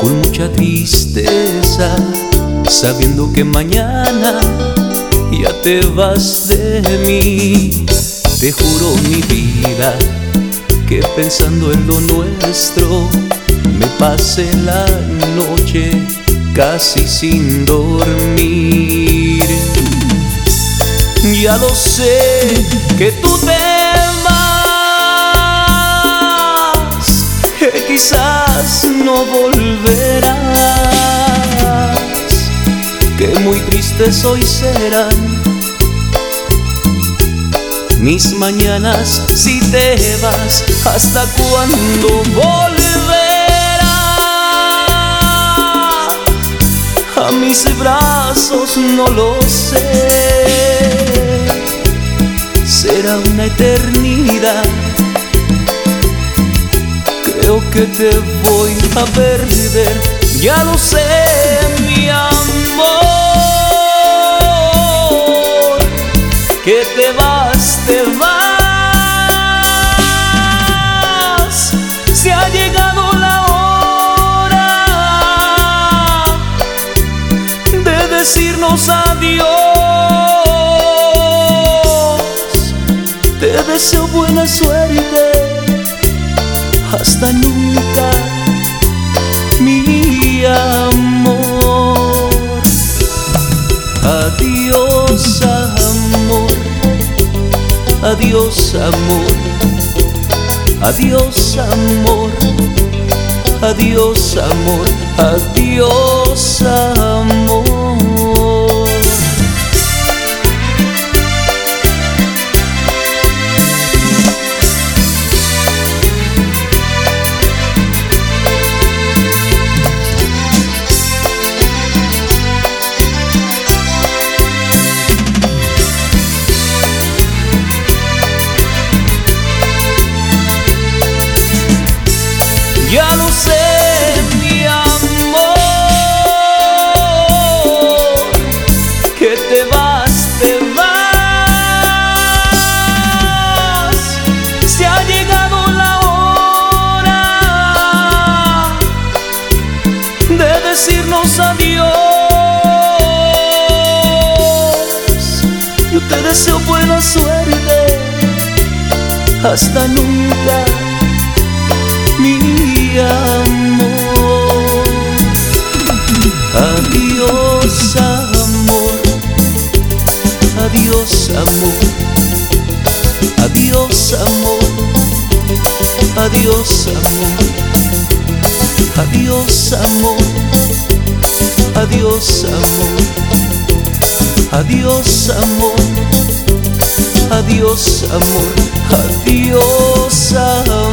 con mucha tristeza, sabiendo que mañana ya te vas de mí. Te juro mi vida que pensando en lo nuestro me pasé la noche casi sin dormir. Ya lo sé que tú te volverás, que muy tristes hoy serán mis mañanas si te vas, hasta cuándo volverás a mis brazos, no lo sé. Será una eternidad. Creo que te voy a perder, ya lo sé, mi amor. Que te vas, te vas. Se ha llegado la hora de decirnos adiós. Te deseo buena suerte. Hasta nunca, mi amor. Adiós, amor. Adiós, amor. Adiós, amor. Adiós, amor. Adiós, amor. Decirnos adiós. Yo te deseo buena suerte, hasta nunca mi amor. Adiós, amor. Adiós, amor. Adiós, amor. Adiós, amor. Adiós, amor. Adiós, amor. Adiós, amor. Adiós, amor. Adiós, amor.